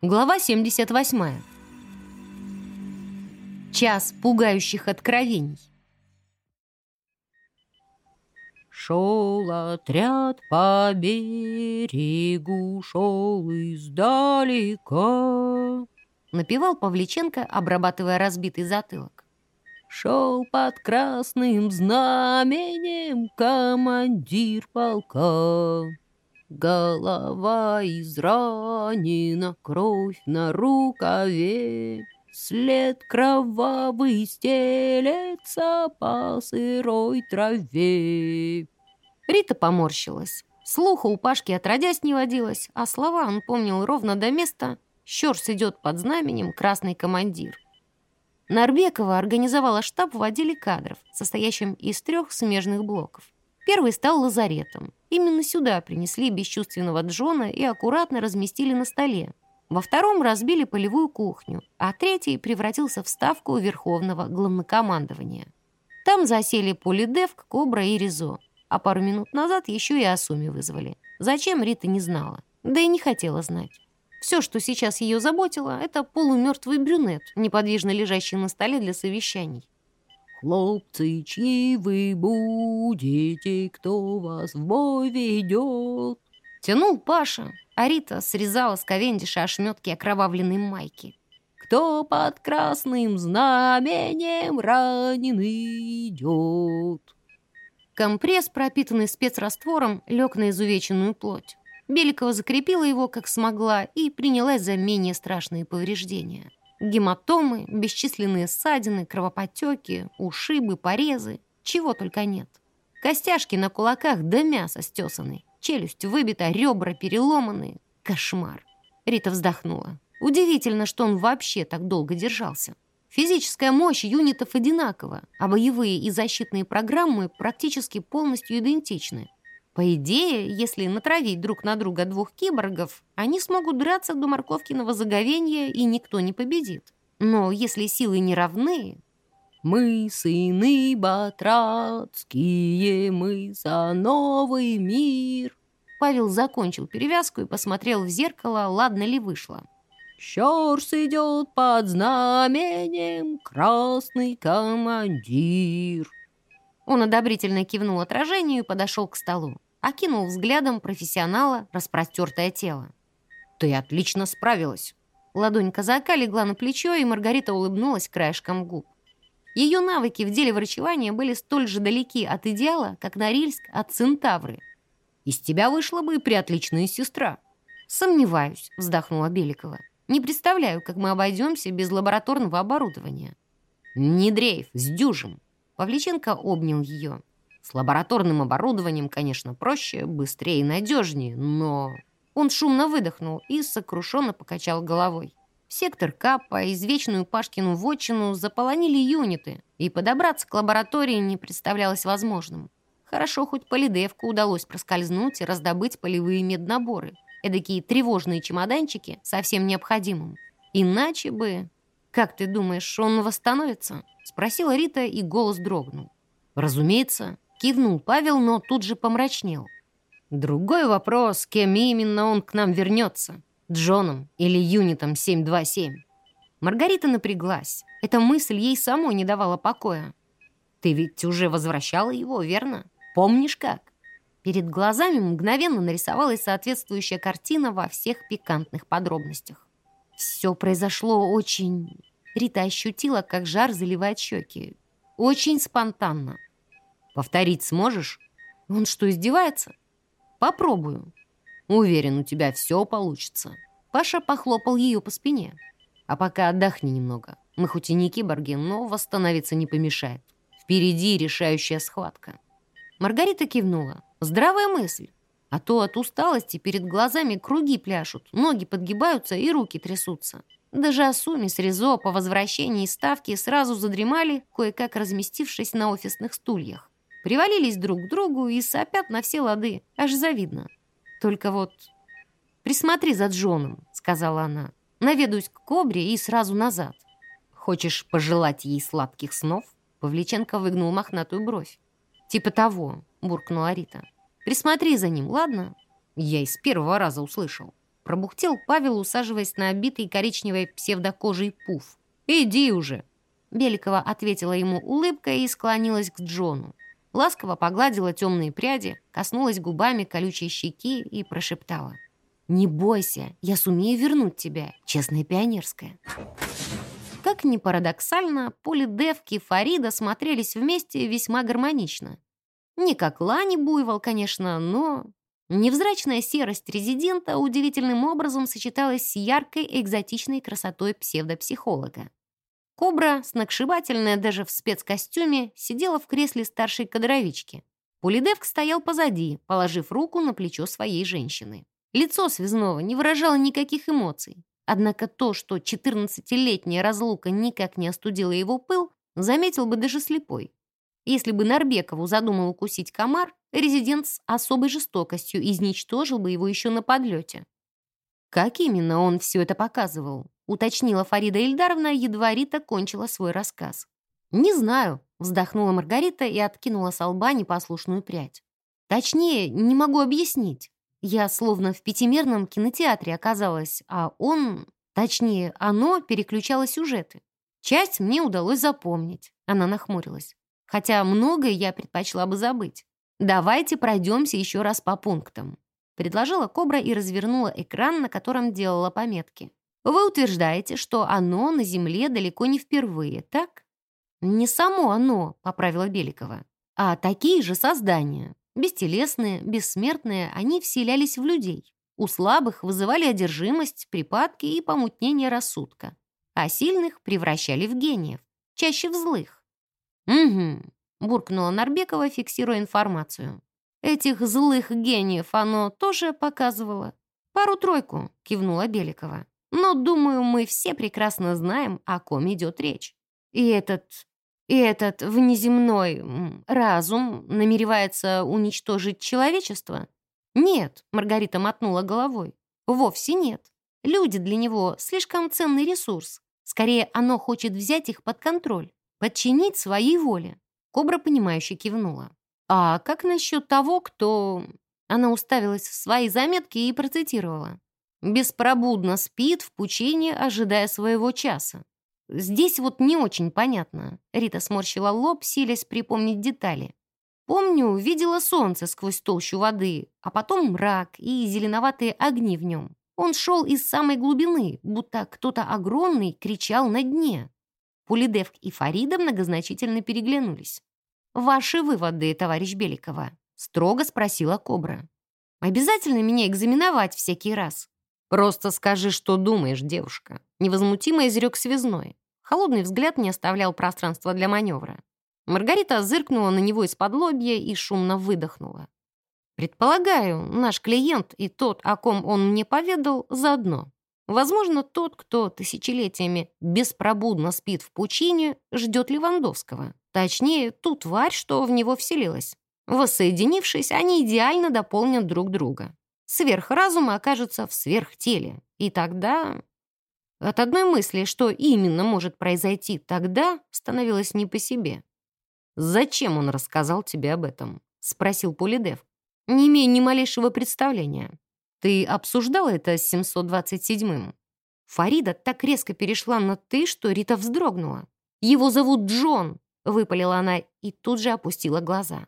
Глава 78. Час пугающих откровений. Шел отряд по берегу, шел издалека. Напевал Павличенко, обрабатывая разбитый затылок. Шел под красным знаменем командир полка. Голова изранена, кровь на рукаве, След кровавый стелется по сырой траве. Рита поморщилась. Слуха у Пашки отродясь не водилось, а слова он помнил ровно до места. Щерс идет под знаменем красный командир. Нарбекова организовала штаб в отделе кадров, состоящем из трех смежных блоков. Первый стал лазаретом. Именно сюда принесли бесчувственного Джона и аккуратно разместили на столе. Во втором разбили полевую кухню, а третий превратился в ставку Верховного главнокомандования. Там засели Полидевк, Кобра и Ризо. А пару минут назад еще и Асуми вызвали. Зачем, Рита не знала. Да и не хотела знать. Все, что сейчас ее заботило, это полумертвый брюнет, неподвижно лежащий на столе для совещаний. Хлопцы, чьи вы будете, кто вас в бой ведет? Тянул Паша, а Рита срезала с Ковендиша ошметки окровавленной майки. Кто под красным знаменем раненый идет? Компресс, пропитанный спецраствором, лег на изувеченную плоть. Беликова закрепила его, как смогла, и принялась за менее страшные повреждения. Гематомы, бесчисленные ссадины, кровоподтеки, ушибы, порезы. Чего только нет. Костяшки на кулаках да мясо стесаны. Челюсть выбита, ребра переломаны. Кошмар. Рита вздохнула. Удивительно, что он вообще так долго держался. Физическая мощь юнитов одинакова, а боевые и защитные программы практически полностью идентичны. По идее, если натравить друг на друга двух киборгов, они смогут драться до морковкиного заговения, и никто не победит. Но если силы не равны... «Мы сыны батрацкие, мы за новый мир!» Павел закончил перевязку и посмотрел в зеркало, ладно ли вышло. «Щерс идет под знаменем, красный командир!» Он одобрительно кивнул отражению и подошел к столу окинул взглядом профессионала распростертое тело. «Ты отлично справилась!» Ладонь казака легла на плечо, и Маргарита улыбнулась краешком губ. Ее навыки в деле врачевания были столь же далеки от идеала, как Норильск от Центавры. «Из тебя вышла бы и приотличная сестра». «Сомневаюсь», — вздохнула Беликова. «Не представляю, как мы обойдемся без лабораторного оборудования». «Не дрейф, с дюжем». Павличенко обнял ее. С лабораторным оборудованием, конечно, проще, быстрее и надежнее, но... Он шумно выдохнул и сокрушенно покачал головой. Сектор Капа, извечную Пашкину вотчину заполонили юниты, и подобраться к лаборатории не представлялось возможным. Хорошо, хоть Полидевку удалось проскользнуть и раздобыть полевые меднаборы. Эдакие тревожные чемоданчики со всем необходимым. Иначе бы... «Как ты думаешь, он восстановится?» Спросила Рита, и голос дрогнул. «Разумеется, Кивнул Павел, но тут же помрачнел. Другой вопрос, кем именно он к нам вернется. Джоном или Юнитом 727. Маргарита напряглась. Эта мысль ей самой не давала покоя. «Ты ведь уже возвращала его, верно? Помнишь как?» Перед глазами мгновенно нарисовалась соответствующая картина во всех пикантных подробностях. Все произошло очень... Рита ощутила, как жар заливает щеки. Очень спонтанно. Повторить сможешь? Он что, издевается? Попробую. Уверен, у тебя все получится. Паша похлопал ее по спине. А пока отдохни немного. Мы хоть и не киборги, но восстановиться не помешает. Впереди решающая схватка. Маргарита кивнула. Здравая мысль. А то от усталости перед глазами круги пляшут, ноги подгибаются и руки трясутся. Даже Асуми с Ризо по возвращении ставки сразу задремали, кое-как разместившись на офисных стульях. Привалились друг к другу и сопят на все лады. Аж завидно. Только вот... «Присмотри за Джоном», — сказала она. «Наведусь к Кобре и сразу назад». «Хочешь пожелать ей сладких снов?» Павличенко выгнул мохнатую бровь. «Типа того», — буркнула Рита. «Присмотри за ним, ладно?» Я из первого раза услышал. пробухтел Павел, усаживаясь на обитый коричневой псевдокожей пуф. «Иди уже!» Беликова ответила ему улыбкой и склонилась к Джону. Ласково погладила темные пряди, коснулась губами колючей щеки и прошептала. «Не бойся, я сумею вернуть тебя, честная пионерская». Как ни парадоксально, Поли Девки и Фарида смотрелись вместе весьма гармонично. Не как Лани Буйвол, конечно, но... Невзрачная серость резидента удивительным образом сочеталась с яркой экзотичной красотой псевдопсихолога. Кобра, сногсшибательная даже в спецкостюме, сидела в кресле старшей кадровички. Пулидевк стоял позади, положив руку на плечо своей женщины. Лицо связного не выражало никаких эмоций. Однако то, что 14-летняя разлука никак не остудила его пыл, заметил бы даже слепой. Если бы Нарбекову задумал укусить комар, резидент с особой жестокостью изничтожил бы его еще на подлете. Как именно он все это показывал? Уточнила Фарида Ильдаровна, едва Рита кончила свой рассказ. «Не знаю», — вздохнула Маргарита и откинула с лба непослушную прядь. «Точнее, не могу объяснить. Я словно в пятимерном кинотеатре оказалась, а он, точнее, оно переключало сюжеты. Часть мне удалось запомнить. Она нахмурилась. Хотя многое я предпочла бы забыть. Давайте пройдемся еще раз по пунктам. Предложила Кобра и развернула экран, на котором делала пометки. Вы утверждаете, что оно на Земле далеко не впервые, так? Не само оно, поправила Беликова, а такие же создания. Бестелесные, бессмертные, они вселялись в людей. У слабых вызывали одержимость, припадки и помутнение рассудка. А сильных превращали в гениев, чаще в злых. «Угу», — буркнула Нарбекова, фиксируя информацию. «Этих злых гениев оно тоже показывало?» «Пару-тройку», — кивнула Беликова. «Но, думаю, мы все прекрасно знаем, о ком идет речь. И этот и этот внеземной разум намеревается уничтожить человечество? Нет, Маргарита мотнула головой. Вовсе нет. Люди для него слишком ценный ресурс. Скорее, оно хочет взять их под контроль, подчинить своей воле. Кобра, понимающе кивнула. А как насчет того, кто... Она уставилась в свои заметки и процитировала. «Беспробудно спит в пучине, ожидая своего часа. Здесь вот не очень понятно. Рита сморщила лоб, силясь припомнить детали. Помню, видела солнце сквозь толщу воды, а потом мрак и зеленоватые огни в нем. Он шел из самой глубины, будто кто-то огромный кричал на дне. Пулидевк и Фарида многозначительно переглянулись. «Ваши выводы, товарищ Беликова?» — строго спросила Кобра. «Обязательно меня экзаменовать всякий раз?» «Просто скажи, что думаешь, девушка», — невозмутимо изрек связной. Холодный взгляд не оставлял пространства для маневра. Маргарита зыркнула на него из-под лобья и шумно выдохнула. «Предполагаю, наш клиент и тот, о ком он мне поведал, заодно. Возможно, тот, кто тысячелетиями беспробудно спит в пучине, ждет Левандовского. Точнее, ту тварь, что в него вселилась. Воссоединившись, они идеально дополнят друг друга. Сверхразум окажется в сверхтеле. И тогда от одной мысли, что именно может произойти тогда, становилось не по себе. «Зачем он рассказал тебе об этом?» — спросил Полидев. «Не имею ни малейшего представления. Ты обсуждала это с 727-м?» Фарида так резко перешла на «ты», что Рита вздрогнула. «Его зовут Джон!» — выпалила она и тут же опустила глаза.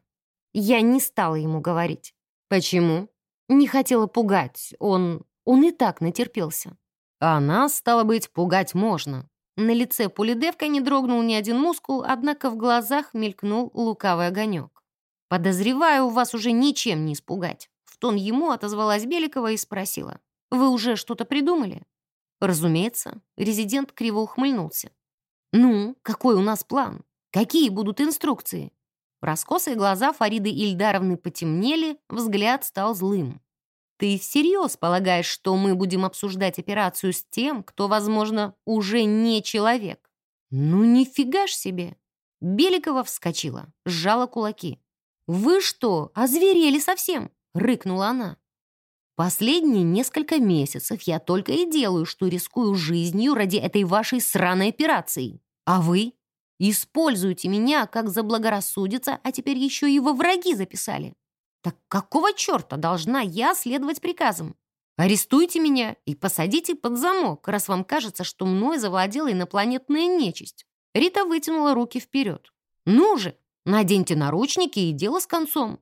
Я не стала ему говорить. «Почему?» «Не хотела пугать. Он... он и так натерпелся. А нас, стало быть, пугать можно. На лице Полидевка не дрогнул ни один мускул, однако в глазах мелькнул лукавый огонек. «Подозреваю, вас уже ничем не испугать». В тон ему отозвалась Беликова и спросила. «Вы уже что-то придумали?» «Разумеется». Резидент криво ухмыльнулся. «Ну, какой у нас план? Какие будут инструкции?» Раскосые глаза Фариды Ильдаровны потемнели, взгляд стал злым. Ты всерьез полагаешь, что мы будем обсуждать операцию с тем, кто, возможно, уже не человек? Ну, нифига ж себе!» Беликова вскочила, сжала кулаки. «Вы что, озверели совсем?» — рыкнула она. «Последние несколько месяцев я только и делаю, что рискую жизнью ради этой вашей сраной операции. А вы? Используете меня, как заблагорассудится, а теперь еще и во враги записали. Так какого черта должна я следовать приказам? Арестуйте меня и посадите под замок, раз вам кажется, что мной завладела инопланетная нечисть». Рита вытянула руки вперед. «Ну же, наденьте наручники и дело с концом».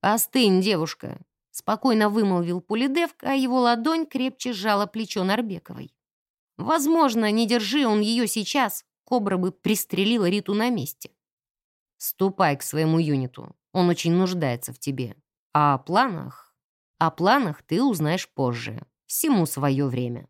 «Остынь, девушка», — спокойно вымолвил Пулидевк, а его ладонь крепче сжала плечо Нарбековой. «Возможно, не держи он ее сейчас, Кобра бы пристрелила Риту на месте. Ступай к своему юниту, он очень нуждается в тебе. А о планах? О планах ты узнаешь позже. Всему свое время.